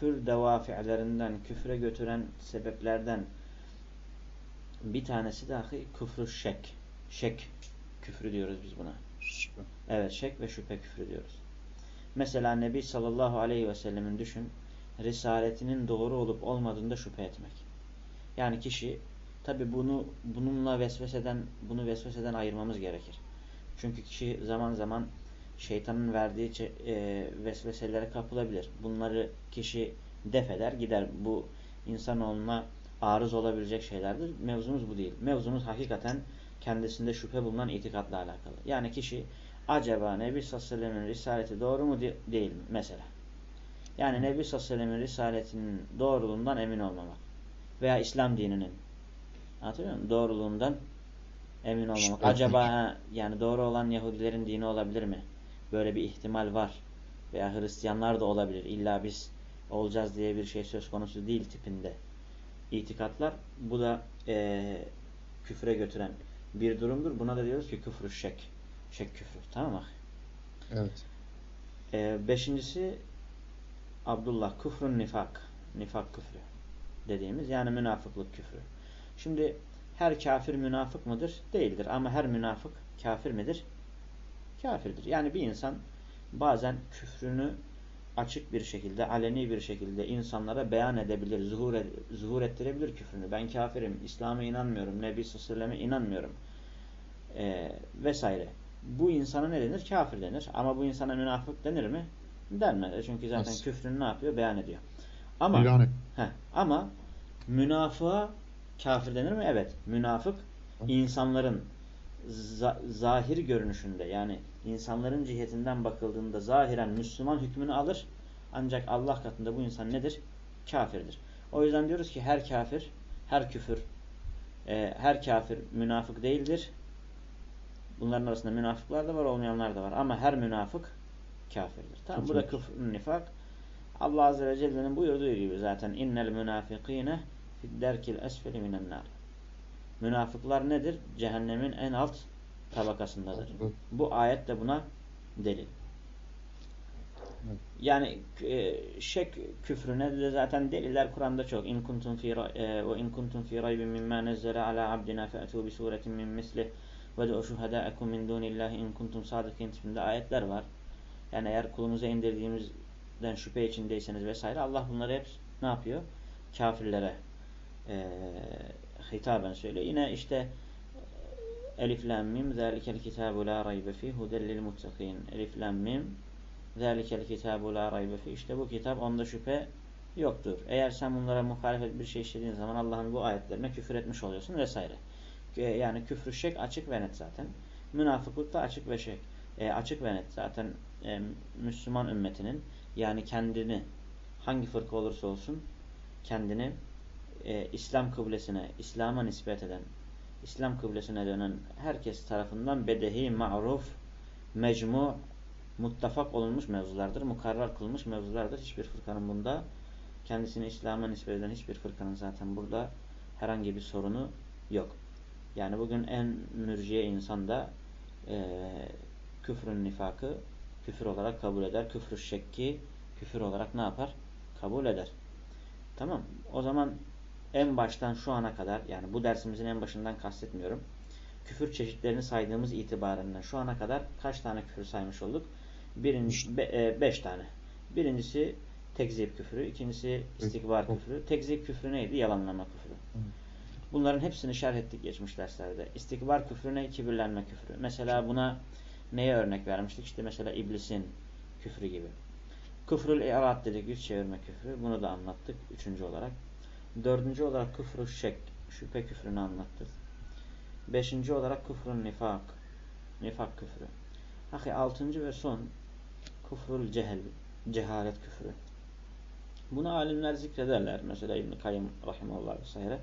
küfür devafi'lerinden, küfre götüren sebeplerden bir tanesi dahi küfrü şek. Şek küfrü diyoruz biz buna. Şüphe. Evet şek ve şüphe küfrü diyoruz. Mesela Nebi sallallahu aleyhi ve sellemin düşün, risaletinin doğru olup olmadığında şüphe etmek. Yani kişi tabi bunu bununla vesveseden bunu vesveseden ayırmamız gerekir. Çünkü kişi zaman zaman şeytanın verdiği e, vesveselere kapılabilir. Bunları kişi def eder gider. Bu insanoğluna arız olabilecek şeylerdir. Mevzumuz bu değil. Mevzumuz hakikaten kendisinde şüphe bulunan itikatla alakalı. Yani kişi acaba Nebi sellem'in risaleti doğru mu değil mi? Mesela. Yani Nebi sellem'in risaletinin doğruluğundan emin olmamak. Veya İslam dininin anlatıyor muyum? Doğruluğundan emin olmamak. Acaba yani doğru olan Yahudilerin dini olabilir mi? Böyle bir ihtimal var. Veya Hristiyanlar da olabilir. İlla biz olacağız diye bir şey söz konusu değil tipinde. İtikatlar bu da e, küfre götüren bir durumdur. Buna da diyoruz ki küfrü şek. Şek küfrü. Tamam mı? Evet. E, beşincisi Abdullah küfrün nifak. Nifak küfrü dediğimiz yani münafıklık küfrü. Şimdi her kafir münafık mıdır? Değildir. Ama her münafık kafir midir? Kafirdir. Yani bir insan bazen küfrünü açık bir şekilde, aleni bir şekilde insanlara beyan edebilir, zuhur, ed zuhur ettirebilir küfrünü. Ben kafirim, İslam'a inanmıyorum, Nebi Sallallahu inanmıyorum ee, vesaire. Bu insana ne denir? Kafir denir. Ama bu insana münafık denir mi? Denmez. Çünkü zaten Nasıl? küfrünü ne yapıyor? Beyan ediyor. Ama heh, ama münafığa kafir denir mi? Evet. Münafık insanların zahir görünüşünde yani insanların cihetinden bakıldığında zahiren Müslüman hükmünü alır. Ancak Allah katında bu insan nedir? Kafirdir. O yüzden diyoruz ki her kafir, her küfür, e, her kafir münafık değildir. Bunların arasında münafıklar da var, olmayanlar da var. Ama her münafık kafirdir. Tamam, bu da küfür, nifak. Allah Azze ve Celle'nin buyurduğu gibi zaten innel münafikine fidderkil esfeli minen nar. Münafıklar nedir? Cehennemin en alt tabakasındadır. Bu ayet de buna delil. Yani e, şek küfrüne de zaten deliller Kur'an'da çok. İn kuntum fi e, ve in kuntum fi raybin mimma nazzala ala abdina fa'tu bi suretin min mislih ve de şuhada'akum min dunillahi in kuntum sadikin tipinde ayetler var. Yani eğer kulunuza indirdiğimizden şüphe içindeyseniz vesaire Allah bunları hep ne yapıyor? Kafirlere e, hitaben söylüyor. Yine işte Elif lam mim zalikel kitabu la raybe fi hudellil muttakin. Elif lam mim zalikel kitabu la raybe fi. İşte bu kitap onda şüphe yoktur. Eğer sen bunlara muhalefet bir şey işlediğin zaman Allah'ın bu ayetlerine küfür etmiş oluyorsun vesaire. Yani küfrü şek açık ve net zaten. Münafıklık da açık ve şek. E, açık ve net zaten e, Müslüman ümmetinin yani kendini hangi fırka olursa olsun kendini e, İslam kıblesine, İslam'a nispet eden, İslam kıblesine dönen herkes tarafından bedehi, ma'ruf, mecmu, muttafak olunmuş mevzulardır. Mukarrar kılmış mevzulardır. Hiçbir fırkanın bunda kendisini İslam'a nispet eden hiçbir fırkanın zaten burada herhangi bir sorunu yok. Yani bugün en mürciye insan da e, küfrün nifakı küfür olarak kabul eder. Küfrü şekki küfür olarak ne yapar? Kabul eder. Tamam. O zaman en baştan şu ana kadar yani bu dersimizin en başından kastetmiyorum. Küfür çeşitlerini saydığımız itibarından şu ana kadar kaç tane küfür saymış olduk? Birinci, be, e, beş tane. Birincisi tekzip küfürü, ikincisi istikbar küfürü. Tekzip küfürü neydi? Yalanlama küfürü. Bunların hepsini şerh ettik geçmiş derslerde. İstikbar küfrüne kibirlenme küfrü. Mesela buna neye örnek vermiştik? İşte mesela iblisin küfrü gibi. Küfrül i'rad dedik, yüz çevirme küfrü. Bunu da anlattık üçüncü olarak. Dördüncü olarak küfrü şek, şüphe küfrünü anlattık. Beşinci olarak küfrün nifak, nifak küfrü. Ahi altıncı ve son küfrül cehel, cehalet küfrü. Bunu alimler zikrederler. Mesela İbn-i Kayyum Rahimullah vesaire.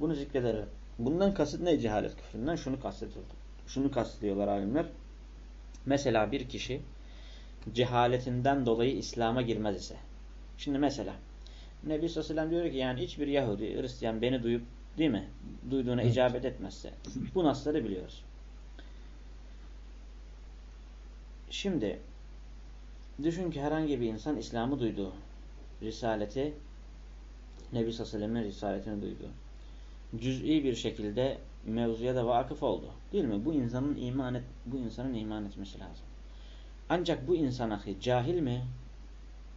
Bunu zikrederler. Bundan kasıt ne cehalet küfründen? Şunu kastediyorlar. Şunu kastediyorlar alimler. Mesela bir kişi cehaletinden dolayı İslam'a girmez ise. Şimdi mesela Nebi sallallahu diyor ki yani hiçbir Yahudi, Hristiyan beni duyup değil mi? Duyduğuna evet. icabet etmezse. Bu nasları biliyoruz. Şimdi düşün ki herhangi bir insan İslam'ı duydu. risaleti Nebi Sallallahu risaletini duydu. Cüz'i bir şekilde mevzuya da vakıf oldu. Değil mi? Bu insanın iman et, bu insanın iman etmesi lazım. Ancak bu insan ahi cahil mi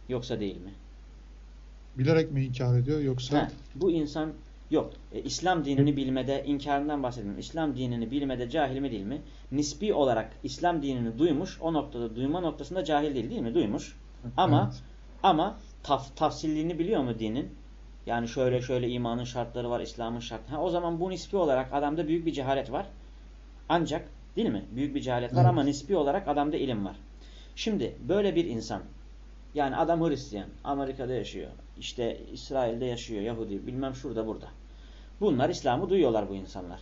yoksa değil mi? Bilerek mi inkar ediyor yoksa He, bu insan yok. E, İslam dinini bilmede inkarından bahsetmiyorum. İslam dinini bilmede cahil mi değil mi? Nispi olarak İslam dinini duymuş. O noktada duyma noktasında cahil değil değil mi? Duymuş. Ama Evet. ama taf, tafsillini biliyor mu dinin? Yani şöyle şöyle imanın şartları var, İslam'ın şartları. Ha, o zaman bu nispi olarak adamda büyük bir cehalet var. Ancak değil mi? Büyük bir cehalet var Evet. ama nispi olarak adamda ilim var. Şimdi böyle bir insan yani adam Hristiyan, Amerika'da yaşıyor, işte İsrail'de yaşıyor, Yahudi, bilmem şurada burada. Bunlar İslam'ı duyuyorlar bu insanlar.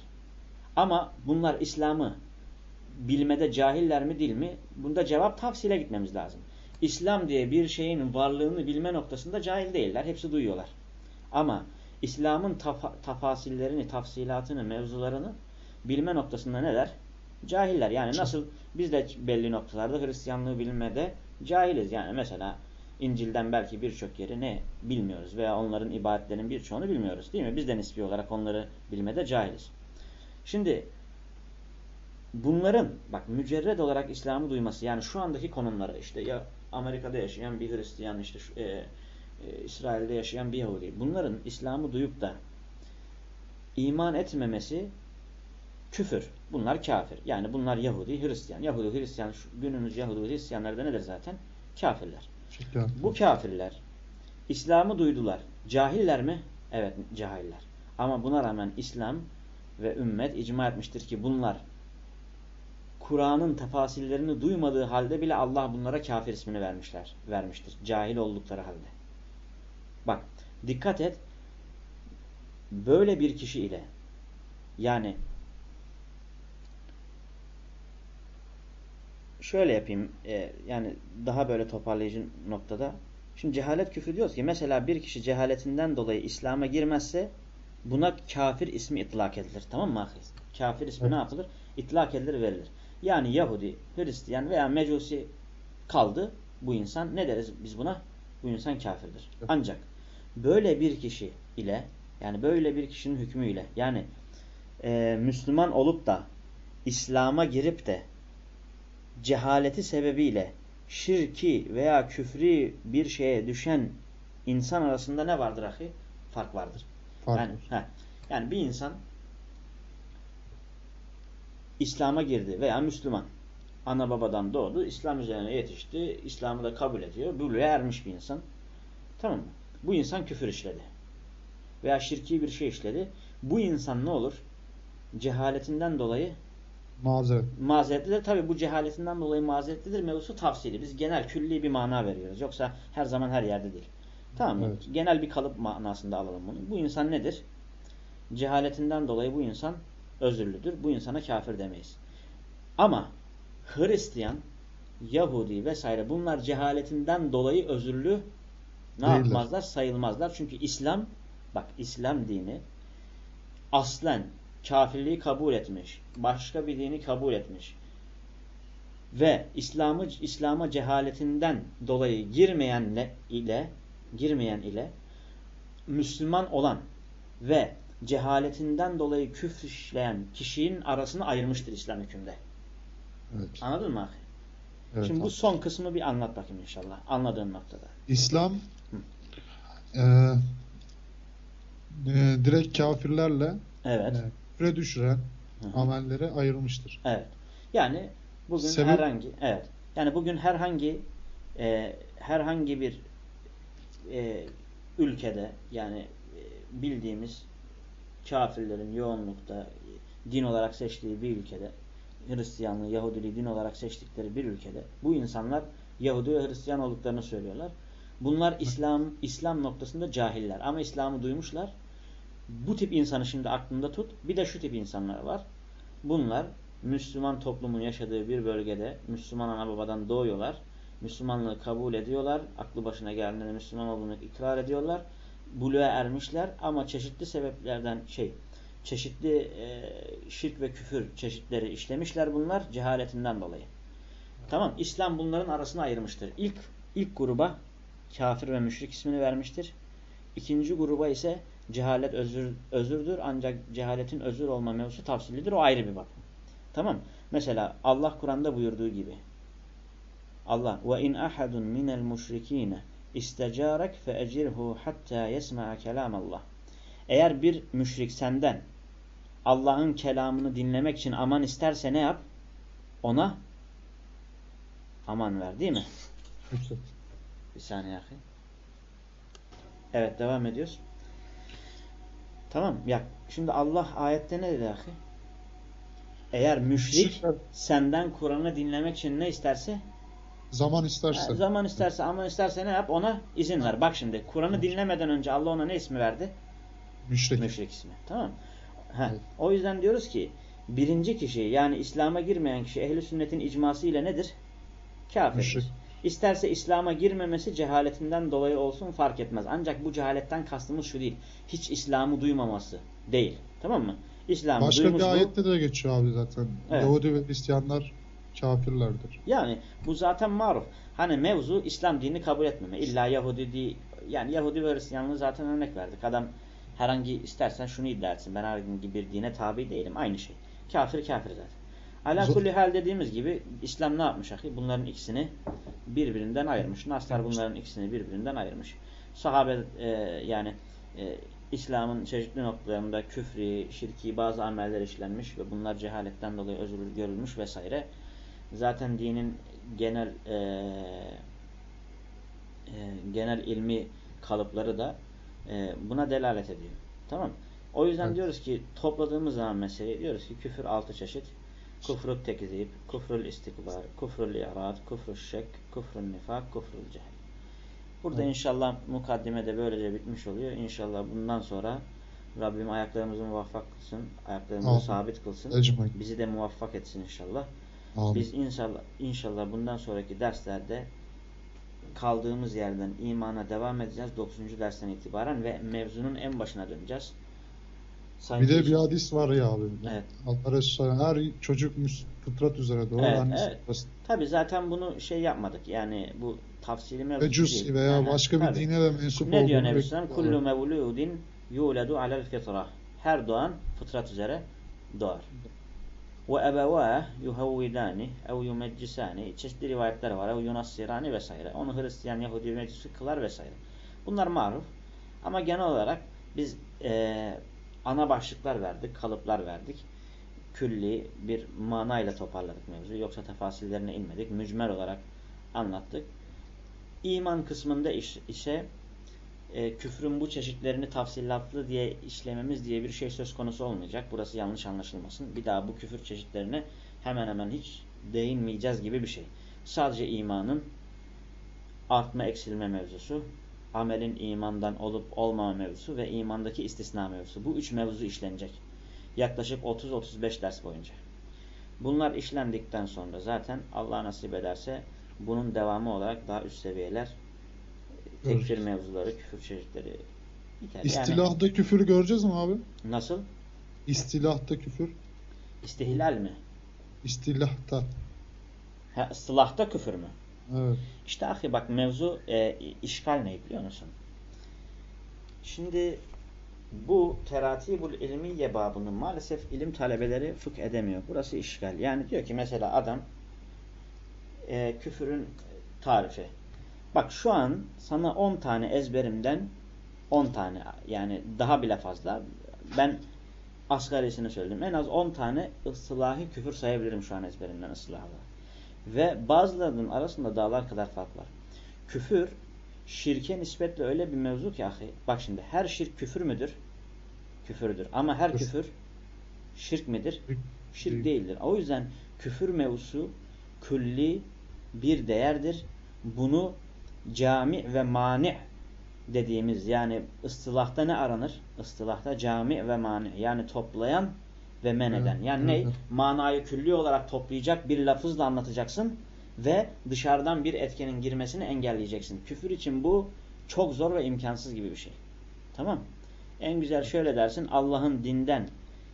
Ama bunlar İslam'ı bilmede cahiller mi değil mi? Bunda cevap tafsile gitmemiz lazım. İslam diye bir şeyin varlığını bilme noktasında cahil değiller. Hepsi duyuyorlar. Ama İslam'ın tafa, tafasillerini, tafsilatını, mevzularını bilme noktasında neler? Cahiller. Yani nasıl biz de belli noktalarda Hristiyanlığı bilmede cahiliz. Yani mesela İncil'den belki birçok yeri ne bilmiyoruz veya onların ibadetlerinin birçoğunu bilmiyoruz. Değil mi? Biz de nispi olarak onları bilmede cahiliz. Şimdi bunların bak mücerred olarak İslam'ı duyması yani şu andaki konumları işte ya Amerika'da yaşayan bir Hristiyan işte şu, e, e, İsrail'de yaşayan bir Yahudi bunların İslam'ı duyup da iman etmemesi küfür. Bunlar kafir. Yani bunlar Yahudi, Hristiyan. Yahudi, Hristiyan şu günümüz Yahudi, Hristiyanlar da nedir zaten? Kafirler. Şükran. Bu kafirler İslam'ı duydular. Cahiller mi? Evet cahiller. Ama buna rağmen İslam ve ümmet icma etmiştir ki bunlar Kur'an'ın tefasillerini duymadığı halde bile Allah bunlara kafir ismini vermişler, vermiştir. Cahil oldukları halde. Bak dikkat et. Böyle bir kişi ile yani şöyle yapayım e, yani daha böyle toparlayıcı noktada. Şimdi cehalet küfür diyoruz ki mesela bir kişi cehaletinden dolayı İslam'a girmezse buna kafir ismi itlak edilir. Tamam mı ahi? Kafir ismi Evet. ne yapılır? İtlak edilir verilir. Yani Yahudi, Hristiyan veya Mecusi kaldı bu insan. Ne deriz biz buna? Bu insan kafirdir. Evet. Ancak böyle bir kişi ile yani böyle bir kişinin hükmüyle yani e, Müslüman olup da İslam'a girip de cehaleti sebebiyle şirki veya küfri bir şeye düşen insan arasında ne vardır ahi? Fark vardır. Fark Yani, heh, yani bir insan İslam'a girdi veya Müslüman. Ana babadan doğdu. İslam üzerine yetişti. İslam'ı da kabul ediyor. Buluğa ermiş bir insan. Tamam mı? Bu insan küfür işledi. Veya şirki bir şey işledi. Bu insan ne olur? Cehaletinden dolayı Mazeret. mazeretlidir. Tabi bu cehaletinden dolayı mazeretlidir mevzusu tavsiyeli. Biz genel külli bir mana veriyoruz. Yoksa her zaman her yerde değil. Tamam mı? Evet. Genel bir kalıp manasında alalım bunu. Bu insan nedir? Cehaletinden dolayı bu insan özürlüdür. Bu insana kafir demeyiz. Ama Hristiyan, Yahudi vesaire bunlar cehaletinden dolayı özürlü ne Değiller. yapmazlar? Sayılmazlar. Çünkü İslam bak İslam dini aslen kafirliği kabul etmiş. Başka bir dini kabul etmiş. Ve İslam'ı İslam'a cehaletinden dolayı girmeyenle ile girmeyen ile Müslüman olan ve cehaletinden dolayı küfür işleyen kişinin arasını ayırmıştır İslam hükümde. Evet. Anladın mı? evet. Şimdi bu son kısmı bir anlat bakayım inşallah. Anladığın noktada. İslam e, e, direkt kafirlerle Evet. e, düşüren Hı hı. amelleri ayırmıştır. Evet. Yani bugün Sebep- herhangi evet. Yani bugün herhangi e, herhangi bir e, ülkede yani e, bildiğimiz kafirlerin yoğunlukta din olarak seçtiği bir ülkede Hristiyanlığı, Yahudiliği din olarak seçtikleri bir ülkede bu insanlar Yahudi ve Hristiyan olduklarını söylüyorlar. Bunlar İslam İslam noktasında cahiller ama İslam'ı duymuşlar. Bu tip insanı şimdi aklında tut. Bir de şu tip insanlar var. Bunlar Müslüman toplumun yaşadığı bir bölgede Müslüman ana babadan doğuyorlar. Müslümanlığı kabul ediyorlar. Aklı başına geldiğinde Müslüman olduğunu ikrar ediyorlar. Buluğa ermişler ama çeşitli sebeplerden şey çeşitli e, şirk ve küfür çeşitleri işlemişler bunlar cehaletinden dolayı. Tamam İslam bunların arasını ayırmıştır. İlk ilk gruba kafir ve müşrik ismini vermiştir. İkinci gruba ise cehalet özür, özürdür ancak cehaletin özür olma mevzusu tavsilidir. O ayrı bir bak. Tamam. Mesela Allah Kur'an'da buyurduğu gibi Allah ve in ahadun minel müşrikine istecarek fe ecirhu hatta yesma'a kelam Allah. Eğer bir müşrik senden Allah'ın kelamını dinlemek için aman isterse ne yap? Ona aman ver değil mi? Bir saniye. Evet devam ediyoruz. Tamam. Ya şimdi Allah ayette ne dedi ahi? Eğer müşrik senden Kur'an'ı dinlemek için ne isterse zaman isterse. Ha, zaman isterse aman isterse ne yap ona izin ver. Bak şimdi Kur'an'ı dinlemeden önce Allah ona ne ismi verdi? Müşrik. Müşrik ismi. Tamam ha, Evet. O yüzden diyoruz ki birinci kişi yani İslam'a girmeyen kişi ehli sünnetin icması ile nedir? Kafirdir. Müşrik. İsterse İslam'a girmemesi cehaletinden dolayı olsun fark etmez. Ancak bu cehaletten kastımız şu değil. Hiç İslam'ı duymaması değil. Tamam mı? İslam'ı Başka duymuş bir ayette de geçiyor abi zaten. Evet. Yahudi ve Hristiyanlar kafirlerdir. Yani bu zaten maruf. Hani mevzu İslam dinini kabul etmeme. İlla Yahudi değil. Yani Yahudi ve Hristiyanlığı zaten örnek verdik. Adam herhangi istersen şunu iddia etsin. Ben herhangi bir dine tabi değilim. Aynı şey. Kafir kafir zaten. Ala kulli hal dediğimiz gibi İslam ne yapmış ahi? Bunların ikisini birbirinden ayırmış. Naslar bunların ikisini birbirinden ayırmış. Sahabe e, yani e, İslam'ın çeşitli noktalarında küfri, şirki bazı ameller işlenmiş ve bunlar cehaletten dolayı özür görülmüş vesaire. Zaten dinin genel e, e, genel ilmi kalıpları da e, buna delalet ediyor. Tamam O yüzden Evet. diyoruz ki topladığımız zaman meseleyi diyoruz ki küfür altı çeşit. Kufrul tekzib, kufrul istikbar, kufrul i'rad, kufrul şek, kufrul nifak, kufrul cehil. Burada Evet. inşallah mukaddime de böylece bitmiş oluyor. İnşallah bundan sonra Rabbim ayaklarımızı muvaffak kılsın, ayaklarımızı Amin. sabit kılsın. Ecmaîn. Bizi de muvaffak etsin inşallah. Amin. Biz inşallah inşallah bundan sonraki derslerde kaldığımız yerden imana devam edeceğiz 9. dersten itibaren ve mevzunun en başına döneceğiz. Sanki Bir de bir hadis var ya abi. Evet. Allah Resulü her çocuk fıtrat üzere doğar. Evet, annesi evet. babası- Tabi zaten bunu şey yapmadık. Yani bu tafsili mevzu Mecus değil. veya Aha, başka bir tabii. dine de mensup Ne diyor Nebi Sallam? Kullu mevludin yuledu alel fitra. Her doğan fıtrat üzere doğar. Ve ebevâh yuhavvidâni ev yumeccisâni. Çeşitli rivayetler var. Ev yunassirâni vesaire. Onu Hristiyan, Yahudi Mecusi kılar vesaire. Bunlar maruf. Ama genel olarak biz eee, ana başlıklar verdik, kalıplar verdik. Külli bir manayla toparladık mevzu. Yoksa tefasillerine inmedik. Mücmel olarak anlattık. İman kısmında iş, ise e, küfrün bu çeşitlerini tafsillatlı diye işlememiz diye bir şey söz konusu olmayacak. Burası yanlış anlaşılmasın. Bir daha bu küfür çeşitlerine hemen hemen hiç değinmeyeceğiz gibi bir şey. Sadece imanın artma eksilme mevzusu, amelin imandan olup olmama mevzusu ve imandaki istisna mevzusu. Bu üç mevzu işlenecek. Yaklaşık 30-35 ders boyunca. Bunlar işlendikten sonra zaten Allah nasip ederse bunun devamı olarak daha üst seviyeler tekfir Evet. mevzuları, küfür çeşitleri biter. Yani İstilahta küfür göreceğiz mi abi? nasıl? İstilahta küfür. İstihlal mi? İstilahta. Ha, ıslahta küfür mü? Evet. İşte ahi bak mevzu e, işgal ne biliyor musun? Şimdi bu teratibul ilmiye babını maalesef ilim talebeleri fıkh edemiyor. Burası işgal. Yani diyor ki mesela adam e, küfürün tarifi. Bak şu an sana 10 tane ezberimden 10 tane yani daha bile fazla ben asgarisini söyledim. En az 10 tane ıslahi küfür sayabilirim şu an ezberimden ıslahla. Ve bazılarının arasında dağlar kadar fark var. Küfür şirke nispetle öyle bir mevzu ki ahi. Bak şimdi her şirk küfür müdür? Küfürdür. Ama her Küfür. şirk midir? Şirk Şirk değil. değildir. O yüzden küfür mevzusu külli bir değerdir. Bunu cami ve mani dediğimiz yani ıstılahta ne aranır? Istılahta cami ve mani yani toplayan ve men eden. Yani ne? Manayı külli olarak toplayacak bir lafızla anlatacaksın ve dışarıdan bir etkenin girmesini engelleyeceksin. Küfür için bu çok zor ve imkansız gibi bir şey. Tamam En güzel şöyle dersin Allah'ın dinden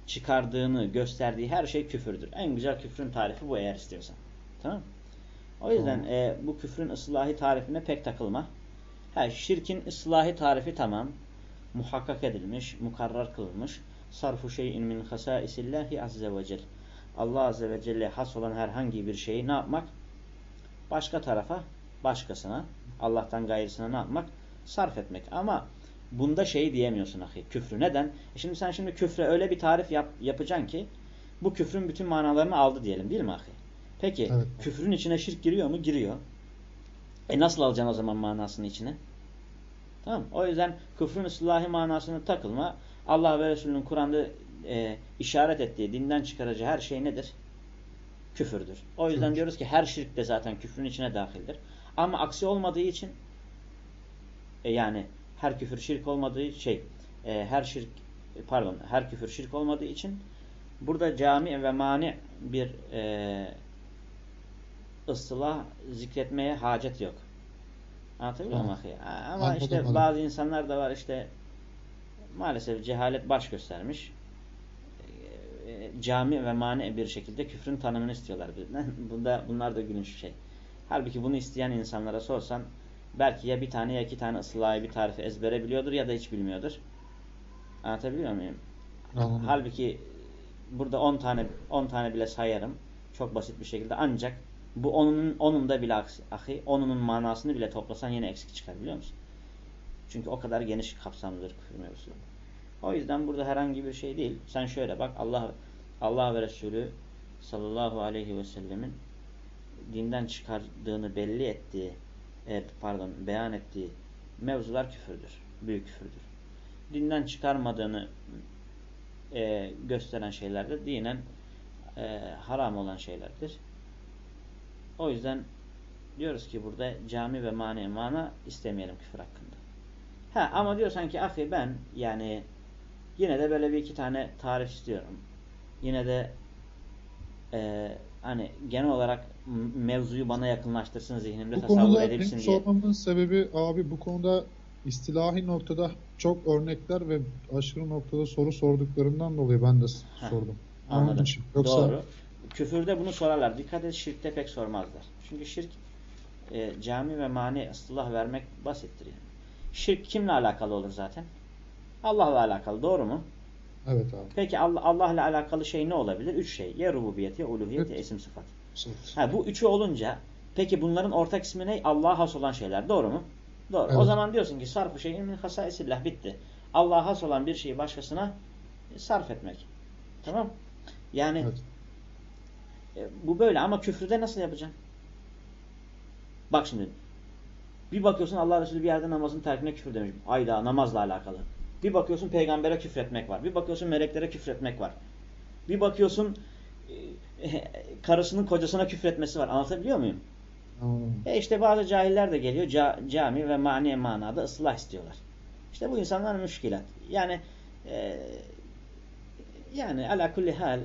çıkardığını gösterdiği her şey küfürdür. En güzel küfrün tarifi bu eğer istiyorsan. Tamam O yüzden Tamam. e, bu küfrün ıslahi tarifine pek takılma. Ha, şirkin ıslahi tarifi tamam. Muhakkak edilmiş, mukarrar kılınmış. Sarfu şeyin min hasaisillahi azze ve cel. Allah azze ve celle has olan herhangi bir şeyi ne yapmak? Başka tarafa, başkasına, Allah'tan gayrısına ne yapmak? Sarf etmek. Ama bunda şey diyemiyorsun ahi. Küfrü. Neden? E şimdi sen şimdi küfre öyle bir tarif yap, yapacaksın ki bu küfrün bütün manalarını aldı diyelim değil mi ahi? Peki Evet. küfrün içine şirk giriyor mu? Giriyor. E nasıl alacaksın o zaman manasını içine? Tamam O yüzden küfrün ıslahi manasını takılma. Allah ve Resulünün Kur'an'da e, işaret ettiği, dinden çıkarıcı her şey nedir? Küfürdür. O yüzden Küfür. diyoruz ki her şirk de zaten küfrün içine dahildir. Ama aksi olmadığı için e, yani her küfür şirk olmadığı şey e, her şirk pardon her küfür şirk olmadığı için burada cami ve mani bir e, ıslah zikretmeye hacet yok. Anlatabiliyor muyum? Ama Anladım, işte anladım. bazı insanlar da var işte maalesef cehalet baş göstermiş. E, Cami ve mani bir şekilde küfrün tanımını istiyorlar bizden. Bunda, bunlar da gülünç şey. Halbuki bunu isteyen insanlara sorsan belki ya bir tane ya iki tane ıslahı bir tarifi ezbere biliyordur ya da hiç bilmiyordur. Anlatabiliyor muyum? Anladım. Halbuki burada 10 tane 10 tane bile sayarım. Çok basit bir şekilde ancak bu onun onun da bile aksi, ahi onunun manasını bile toplasan yine eksik çıkar biliyor musun? Çünkü o kadar geniş kapsamlıdır küfür mevzusu. O yüzden burada herhangi bir şey değil. Sen şöyle bak Allah Allah ve Resulü sallallahu aleyhi ve sellemin dinden çıkardığını belli ettiği e, pardon beyan ettiği mevzular küfürdür. Büyük küfürdür. Dinden çıkarmadığını e, gösteren şeyler de dinen e, haram olan şeylerdir. O yüzden diyoruz ki burada cami ve mani mana istemeyelim küfür hakkında. Ha ama diyorsan ki ahi ben yani yine de böyle bir iki tane tarif istiyorum. Yine de e, hani genel olarak mevzuyu bana yakınlaştırsın zihnimde Bu tasavvur konuda edilsin diye. sormamın sebebi abi bu konuda istilahi noktada çok örnekler ve aşırı noktada soru sorduklarından dolayı ben de Heh, sordum. Onun Anladım. için. Yoksa Doğru. Küfürde bunu sorarlar. Dikkat et şirkte pek sormazlar. Çünkü şirk e, cami ve mani ıslah vermek basittir yani. Şirk kimle alakalı olur zaten? Allah'la alakalı. Doğru mu? evet abi. Peki Allah Allah'la alakalı şey ne olabilir? Üç şey. Ya rububiyet, ya uluhiyet, ya Evet. isim sıfat. Sırt. Ha, bu üçü olunca peki bunların ortak ismi ne? Allah'a has olan şeyler. Doğru mu? Doğru. O Evet. zaman diyorsun ki sarf-ı şeyin min hasaisillah bitti. Allah'a has olan bir şeyi başkasına sarf etmek. Tamam? Yani Evet. e, bu böyle ama küfrüde nasıl yapacaksın? Bak şimdi. Bir bakıyorsun Allah Resulü bir yerde namazın terkine küfür demiş. Ayda namazla alakalı. Bir bakıyorsun peygambere küfretmek var. Bir bakıyorsun meleklere küfretmek var. Bir bakıyorsun e, karısının kocasına küfretmesi var. Anlatabiliyor muyum? Anladım. E işte bazı cahiller de geliyor ca- cami ve mani manada ıslah istiyorlar. İşte bu insanlar müşkilat. Yani e, yani ala kulli hal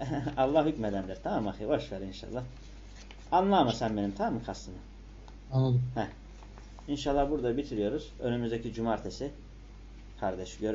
Allah hükmedendir. Tamam mı? ahi? Boş ver inşallah. Anlama sen benim tamam mı kastımı? Anladım. İnşallah burada bitiriyoruz. Önümüzdeki cumartesi kardeş görüş